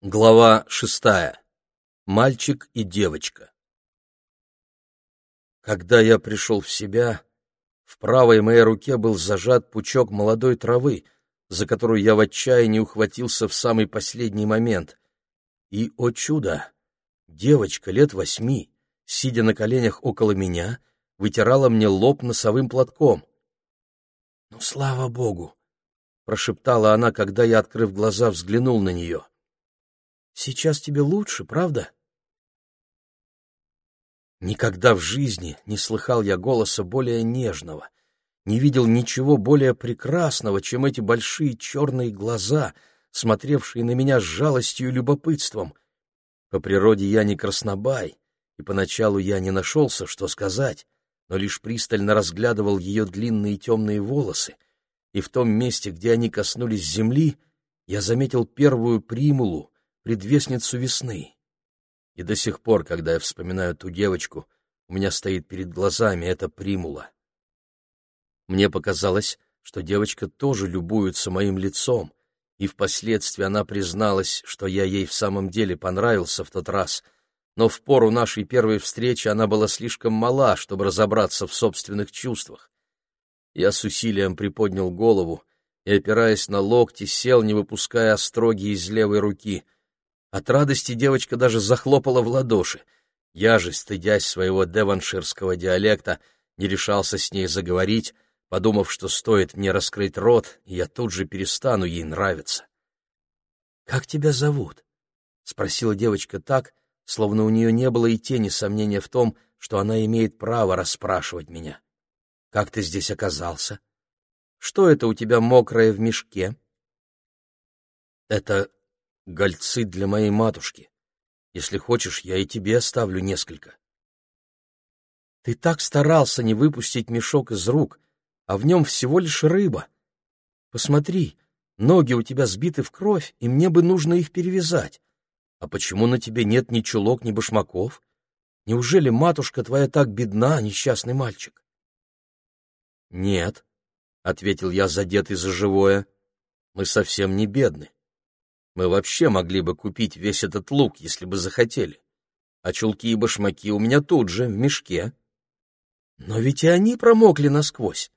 Глава шестая. Мальчик и девочка. Когда я пришел в себя, в правой моей руке был зажат пучок молодой травы, за которую я в отчаянии ухватился в самый последний момент. И, о чудо, девочка лет восьми, сидя на коленях около меня, вытирала мне лоб носовым платком. «Ну, слава богу!» — прошептала она, когда я, открыв глаза, взглянул на нее. — Сейчас тебе лучше, правда? Никогда в жизни не слыхал я голоса более нежного, не видел ничего более прекрасного, чем эти большие черные глаза, смотревшие на меня с жалостью и любопытством. По природе я не краснобай, и поначалу я не нашелся, что сказать, но лишь пристально разглядывал ее длинные темные волосы, и в том месте, где они коснулись земли, я заметил первую примулу, предвестницу весны. И до сих пор, когда я вспоминаю ту девочку, у меня стоит перед глазами эта примула. Мне показалось, что девочка тоже любуется моим лицом, и впоследствии она призналась, что я ей в самом деле понравился в тот раз, но в пору нашей первой встречи она была слишком мала, чтобы разобраться в собственных чувствах. Я с усилием приподнял голову и, опираясь на локти, сел, не выпуская остроги из левой руки — от радости девочка даже захлопала в ладоши. Я же, стыдясь своего деванширского диалекта, не решался с ней заговорить, подумав, что стоит мне раскрыть рот, и я тут же перестану ей нравиться. «Как тебя зовут?» — спросила девочка так, словно у нее не было и тени сомнения в том, что она имеет право расспрашивать меня. «Как ты здесь оказался? Что это у тебя мокрое в мешке?» «Это гольцы для моей матушки. Если хочешь, я и тебе оставлю несколько. Ты так старался не выпустить мешок из рук, а в нем всего лишь рыба. Посмотри, ноги у тебя сбиты в кровь, и мне бы нужно их перевязать. А почему на тебе нет ни чулок, ни башмаков? Неужели матушка твоя так бедна, несчастный мальчик? — Нет, — ответил я, задетый за живое, — мы совсем не бедны. Мы вообще могли бы купить весь этот лук, если бы захотели. А чулки и башмаки у меня тут же, в мешке. Но ведь и они промокли насквозь.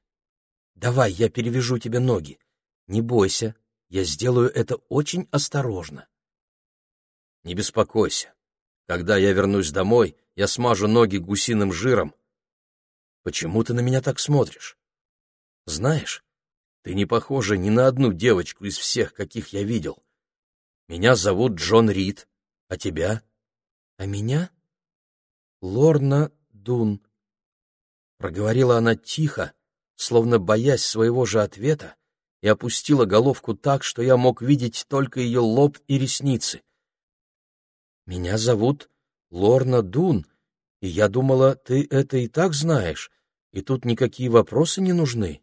Давай, я перевяжу тебе ноги. Не бойся, я сделаю это очень осторожно. Не беспокойся. Когда я вернусь домой, я смажу ноги гусиным жиром. Почему ты на меня так смотришь? Знаешь, ты не похожа ни на одну девочку из всех, каких я видел. Меня зовут Джон Рид. А тебя? А меня? Лорна Дун. Проговорила она тихо, словно боясь своего же ответа, и опустила головку так, что я мог видеть только ее лоб и ресницы. «Меня зовут Лорна Дун, и я думала, ты это и так знаешь, и тут никакие вопросы не нужны».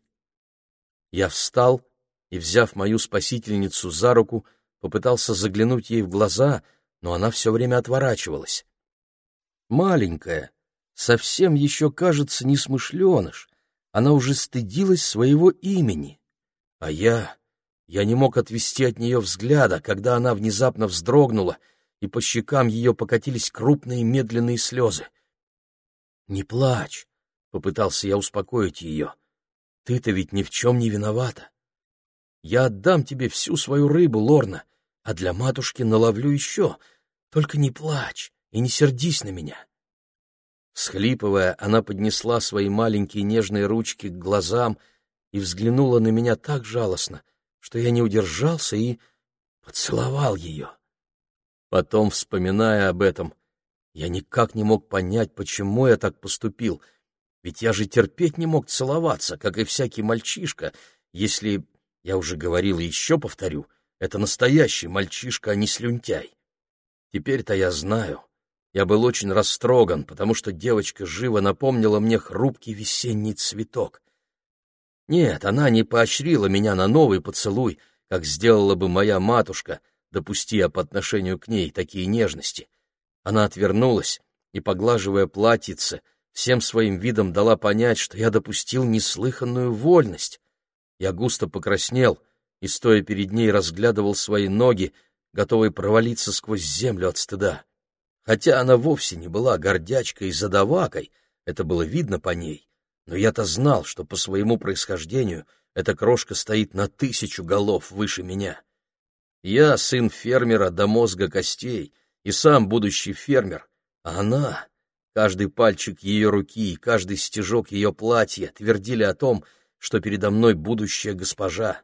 Я встал и, взяв мою спасительницу за руку, попытался заглянуть ей в глаза, но она все время отворачивалась. Маленькая, совсем еще, кажется, несмышленыш, она уже стыдилась своего имени. А я... я не мог отвести от нее взгляда, когда она внезапно вздрогнула, и по щекам ее покатились крупные медленные слезы. «Не плачь», — попытался я успокоить ее. «Ты-то ведь ни в чем не виновата. Я отдам тебе всю свою рыбу, Лорна, а для матушки наловлю еще. Только не плачь и не сердись на меня. Схлипывая, она поднесла свои маленькие нежные ручки к глазам и взглянула на меня так жалостно, что я не удержался и поцеловал ее. Потом, вспоминая об этом, я никак не мог понять, почему я так поступил, ведь я же терпеть не мог целоваться, как и всякий мальчишка, если я уже говорил и еще повторю, это настоящий мальчишка, а не слюнтяй. Теперь-то я знаю. Я был очень растроган, потому что девочка живо напомнила мне хрупкий весенний цветок. Нет, она не поощрила меня на новый поцелуй, как сделала бы моя матушка, допусти по отношению к ней такие нежности. Она отвернулась и, поглаживая платьице, всем своим видом дала понять, что я допустил неслыханную вольность. Я густо покраснел и, стоя перед ней, разглядывал свои ноги, готовой провалиться сквозь землю от стыда. Хотя она вовсе не была гордячкой и задавакой, это было видно по ней, но я-то знал, что по своему происхождению эта крошка стоит на тысячу голов выше меня. Я сын фермера до мозга костей и сам будущий фермер, а она, каждый пальчик ее руки и каждый стежок ее платья твердили о том, что передо мной будущая госпожа.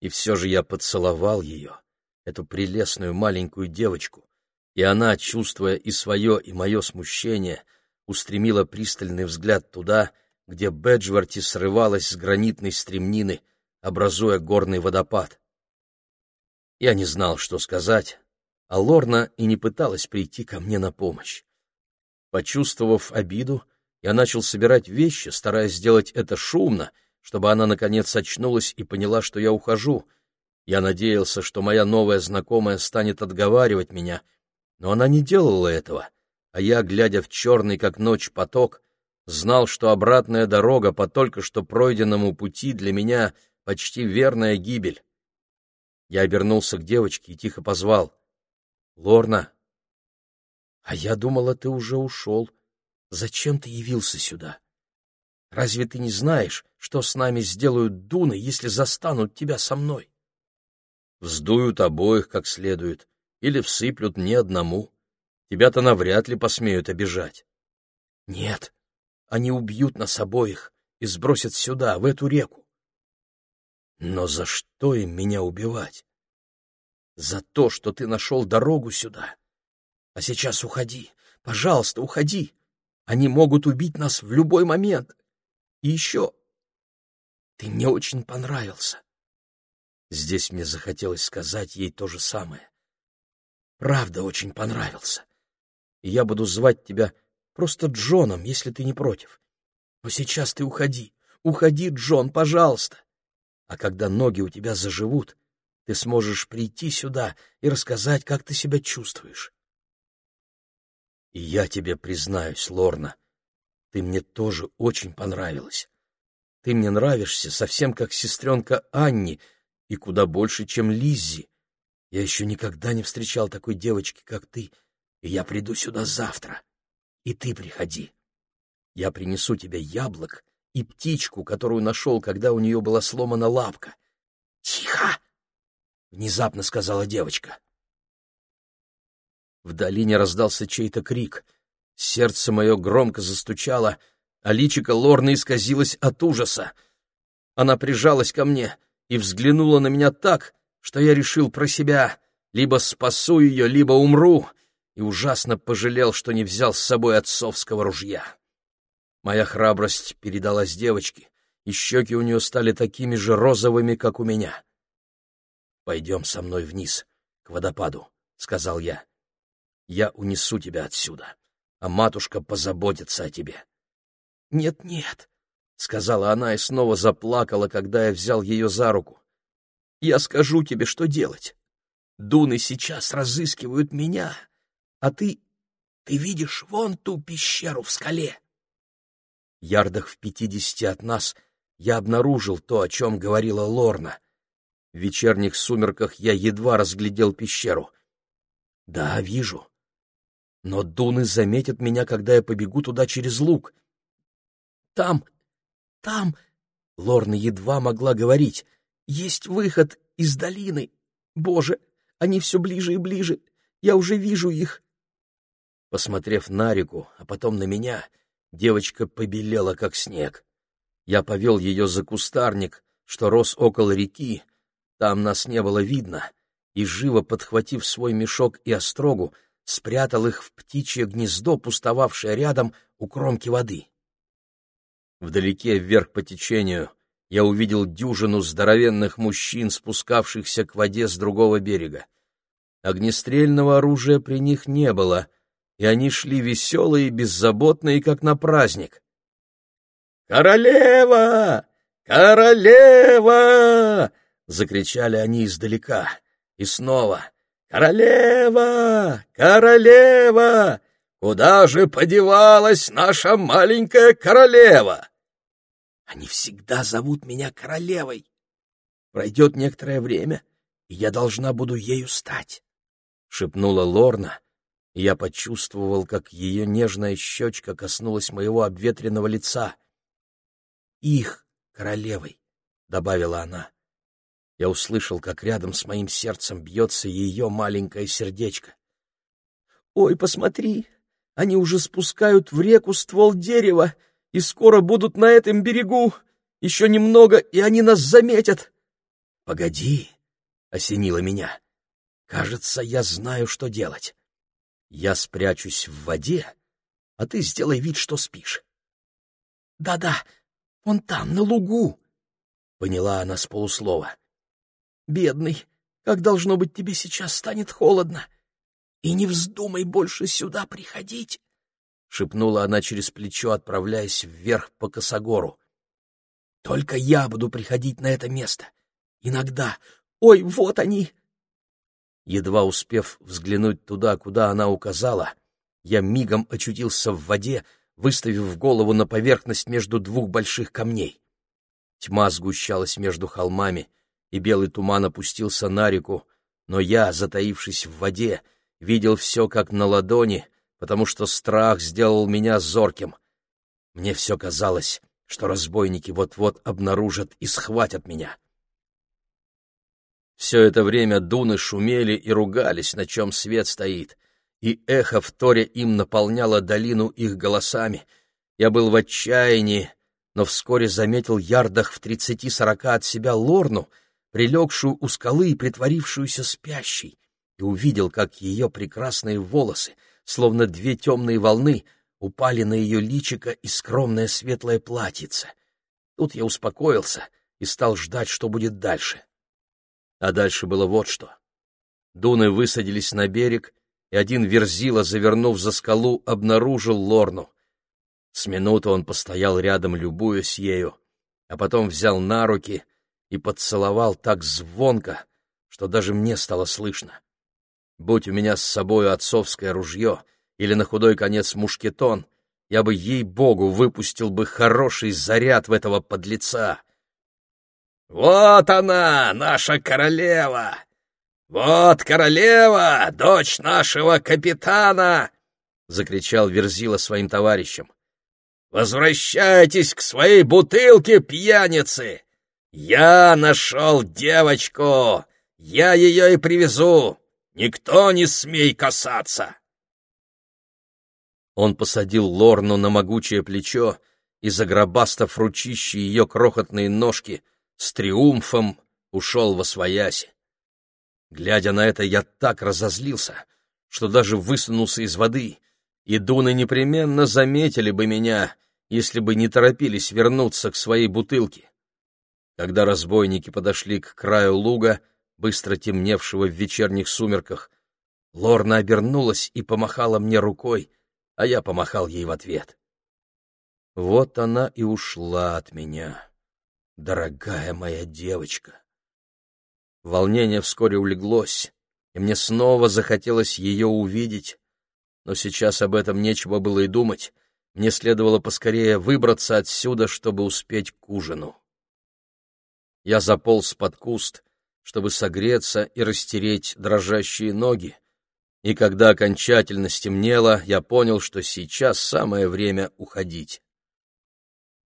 И все же я поцеловал ее, эту прелестную маленькую девочку, и она, чувствуя и свое, и мое смущение, устремила пристальный взгляд туда, где Бэджворти срывалась с гранитной стремнины, образуя горный водопад. Я не знал, что сказать, а Лорна и не пыталась прийти ко мне на помощь. Почувствовав обиду, я начал собирать вещи, стараясь сделать это шумно, чтобы она, наконец, очнулась и поняла, что я ухожу. Я надеялся, что моя новая знакомая станет отговаривать меня, но она не делала этого, а я, глядя в черный, как ночь, поток, знал, что обратная дорога по только что пройденному пути для меня почти верная гибель. Я обернулся к девочке и тихо позвал. «Лорна!» «А я думала, ты уже ушел. Зачем ты явился сюда? Разве ты не знаешь, что с нами сделают дуны, если застанут тебя со мной?» «Вздуют обоих как следует, или всыплют мне одному. Тебя-то навряд ли посмеют обижать». «Нет, они убьют нас обоих и сбросят сюда, в эту реку. Но за что им меня убивать? За то, что ты нашел дорогу сюда. А сейчас уходи, пожалуйста, уходи. Они могут убить нас в любой момент. И еще... Ты мне очень понравился. Здесь мне захотелось сказать ей то же самое. Правда, очень понравился. И я буду звать тебя просто Джоном, если ты не против. Но сейчас ты уходи. Уходи, Джон, пожалуйста. А когда ноги у тебя заживут, ты сможешь прийти сюда и рассказать, как ты себя чувствуешь. И я тебе признаюсь, Лорна, ты мне тоже очень понравилась. Ты мне нравишься совсем как сестренка Анни и куда больше, чем Лиззи. Я еще никогда не встречал такой девочки, как ты, и я приду сюда завтра. И ты приходи. Я принесу тебе яблок и птичку, которую нашел, когда у нее была сломана лапка. «Тихо!» — внезапно сказала девочка. В долине раздался чей-то крик. Сердце мое громко застучало, а личико Лорны исказилось от ужаса. Она прижалась ко мне и взглянула на меня так, что я решил про себя либо спасу ее, либо умру, и ужасно пожалел, что не взял с собой отцовского ружья. Моя храбрость передалась девочке, и щеки у нее стали такими же розовыми, как у меня. «Пойдем со мной вниз, к водопаду», — сказал я. «Я унесу тебя отсюда, а матушка позаботится о тебе». «Нет-нет», — сказала она и снова заплакала, когда я взял ее за руку. «Я скажу тебе, что делать. Дуны сейчас разыскивают меня, а ты... Ты видишь вон ту пещеру в скале?» Ярдах в пятидесяти от нас я обнаружил то, о чем говорила Лорна. В вечерних сумерках я едва разглядел пещеру. Да, вижу. Но дуны заметят меня, когда я побегу туда через луг. Там, там, Лорна едва могла говорить, есть выход из долины. Боже, они все ближе и ближе. Я уже вижу их. Посмотрев на реку, а потом на меня, Девочка побелела, как снег. Я повел ее за кустарник, что рос около реки, там нас не было видно, и, живо подхватив свой мешок и острогу, спрятал их в птичье гнездо, пустовавшее рядом у кромки воды. Вдалеке, вверх по течению, я увидел дюжину здоровенных мужчин, спускавшихся к воде с другого берега. Огнестрельного оружия при них не было, и они шли веселые, беззаботные, как на праздник. «Королева! Королева!» — закричали они издалека. И снова «Королева! Королева! Куда же подевалась наша маленькая королева?» Они всегда зовут меня королевой. Пройдет некоторое время, и я должна буду ею стать, — шепнула Лорна, я почувствовал, как ее нежная щечка коснулась моего обветренного лица. «Их королевой», — добавила она. Я услышал, как рядом с моим сердцем бьется ее маленькое сердечко. «Ой, посмотри, они уже спускают в реку ствол дерева и скоро будут на этом берегу. Еще немного, и они нас заметят». «Погоди», — осенило меня. «Кажется, я знаю, что делать. Я спрячусь в воде, а ты сделай вид, что спишь». «Да-да, вон там, на лугу», — поняла она с полуслова. Бедный, как должно быть тебе сейчас станет холодно. И не вздумай больше сюда приходить, — шепнула она через плечо, отправляясь вверх по косогору. Только я буду приходить на это место. Иногда. Ой, вот они! Едва успев взглянуть туда, куда она указала, я мигом очутился в воде, выставив голову на поверхность между двух больших камней. Тьма сгущалась между холмами, и белый туман опустился на реку, но я, затаившись в воде, видел все как на ладони, потому что страх сделал меня зорким. Мне все казалось, что разбойники вот-вот обнаружат и схватят меня. Все это время дуны шумели и ругались, на чем свет стоит, и эхо вторя им наполняло долину их голосами. Я был в отчаянии, но вскоре заметил ярдах в тридцати-сорока от себя Лорну — прилегшую у скалы и притворившуюся спящей, и увидел, как ее прекрасные волосы, словно две темные волны, упали на ее личико и скромное светлое платьице. Тут я успокоился и стал ждать, что будет дальше. А дальше было вот что. Дуны высадились на берег, и один верзила, завернув за скалу, обнаружил Лорну. С минуты он постоял рядом, любуясь ею, а потом взял на руки — и поцеловал так звонко, что даже мне стало слышно. Будь у меня с собою отцовское ружье или на худой конец мушкетон, я бы, ей-богу, выпустил бы хороший заряд в этого подлеца. «Вот она, наша королева! Вот королева, дочь нашего капитана!» — закричал Верзила своим товарищам. «Возвращайтесь к своей бутылке, пьяницы! «Я нашел девочку! Я ее и привезу! Никто не смей касаться!» Он посадил Лорну на могучее плечо и, загробастав ручище ее крохотные ножки, с триумфом ушел во свояси. Глядя на это, я так разозлился, что даже высунулся из воды, и дуны непременно заметили бы меня, если бы не торопились вернуться к своей бутылке. Когда разбойники подошли к краю луга, быстро темневшего в вечерних сумерках, Лорна обернулась и помахала мне рукой, а я помахал ей в ответ. Вот она и ушла от меня, дорогая моя девочка. Волнение вскоре улеглось, и мне снова захотелось ее увидеть, но сейчас об этом нечего было и думать, мне следовало поскорее выбраться отсюда, чтобы успеть к ужину. Я заполз под куст, чтобы согреться и растереть дрожащие ноги, и когда окончательно стемнело, я понял, что сейчас самое время уходить.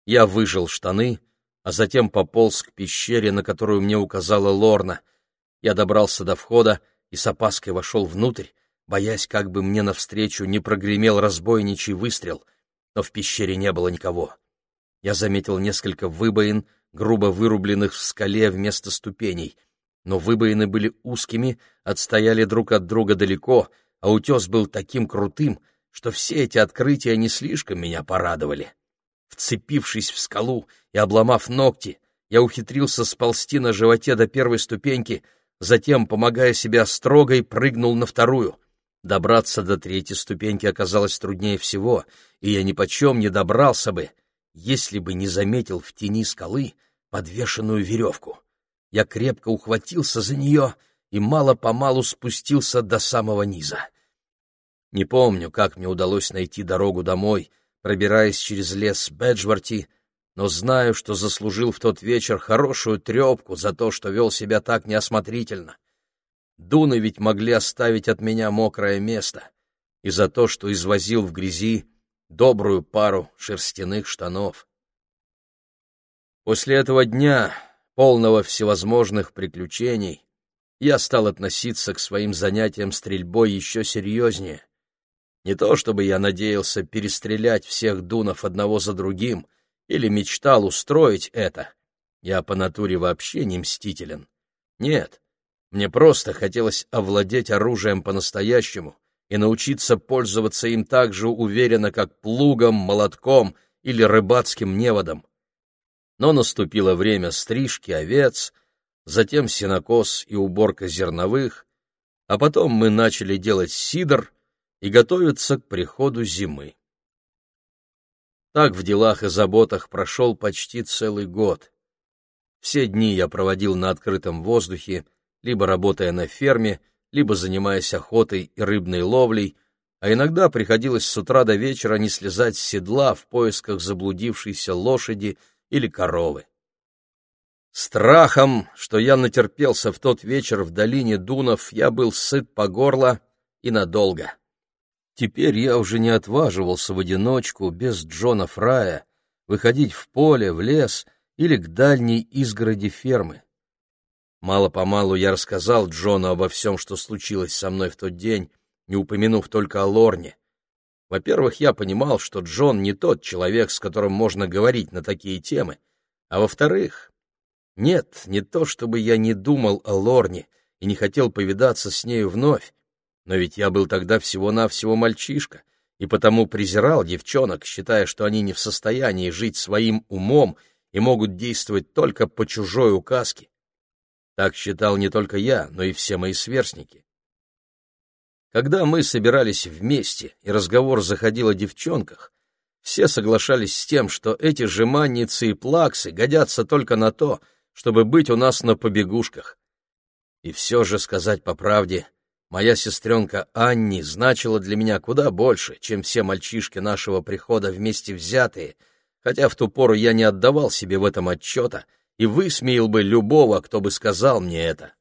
Я выжил штаны, а затем пополз к пещере, на которую мне указала Лорна. Я добрался до входа и с опаской вошел внутрь, боясь, как бы мне навстречу не прогремел разбойничий выстрел, но в пещере не было никого. Я заметил несколько выбоин, грубо вырубленных в скале вместо ступеней. Но выбоины были узкими, отстояли друг от друга далеко, а утес был таким крутым, что все эти открытия не слишком меня порадовали. Вцепившись в скалу и обломав ногти, я ухитрился сползти на животе до первой ступеньки, затем, помогая себе строгой, прыгнул на вторую. Добраться до третьей ступеньки оказалось труднее всего, и я ни почем не добрался бы, если бы не заметил в тени скалы подвешенную веревку. Я крепко ухватился за нее и мало-помалу спустился до самого низа. Не помню, как мне удалось найти дорогу домой, пробираясь через лес Бэджварти, но знаю, что заслужил в тот вечер хорошую трепку за то, что вел себя так неосмотрительно. дуны ведь могли оставить от меня мокрое место, и за то, что извозил в грязи добрую пару шерстяных штанов. После этого дня, полного всевозможных приключений, я стал относиться к своим занятиям стрельбой еще серьезнее. Не то чтобы я надеялся перестрелять всех дунов одного за другим или мечтал устроить это. Я по натуре вообще не мстителен. Нет, мне просто хотелось овладеть оружием по-настоящему и научиться пользоваться им так же уверенно, как плугом, молотком или рыбацким неводом. Но наступило время стрижки овец, затем сенокос и уборка зерновых, а потом мы начали делать сидр и готовиться к приходу зимы. Так в делах и заботах прошел почти целый год. Все дни я проводил на открытом воздухе, либо работая на ферме, либо занимаясь охотой и рыбной ловлей, а иногда приходилось с утра до вечера не слезать с седла в поисках заблудившейся лошади или коровы. Страхом, что я натерпелся в тот вечер в долине Дунов, я был сыт по горло и надолго. Теперь я уже не отваживался в одиночку, без Джона Фрая, выходить в поле, в лес или к дальней изгороди фермы. Мало-помалу я рассказал Джону обо всем, что случилось со мной в тот день, не упомянув только о Лорне. Во-первых, я понимал, что Джон не тот человек, с которым можно говорить на такие темы, а во-вторых, нет, не то чтобы я не думал о Лорне и не хотел повидаться с нею вновь, но ведь я был тогда всего-навсего мальчишка и потому презирал девчонок, считая, что они не в состоянии жить своим умом и могут действовать только по чужой указке. Так считал не только я, но и все мои сверстники. Когда мы собирались вместе, и разговор заходил о девчонках, все соглашались с тем, что эти жеманницы и плаксы годятся только на то, чтобы быть у нас на побегушках. И все же, сказать по правде, моя сестренка Анни значила для меня куда больше, чем все мальчишки нашего прихода вместе взятые, хотя в ту пору я не отдавал себе в этом отчета и высмеял бы любого, кто бы сказал мне это.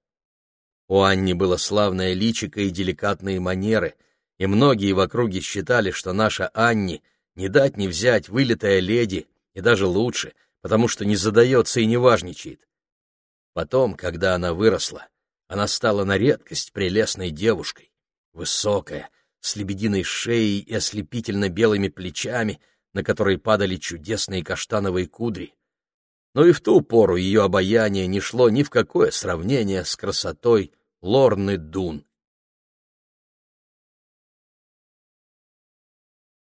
У Анни было славное личико и деликатные манеры, и многие в округе считали, что наша Анни не дать не взять вылитая леди, и даже лучше — потому что не задается и не важничает. Потом, когда она выросла, она стала на редкость прелестной девушкой, высокая, с лебединой шеей и ослепительно белыми плечами, на которые падали чудесные каштановые кудри. Но и в ту пору ее обаяние не шло ни в какое сравнение с красотой Лорны Дун.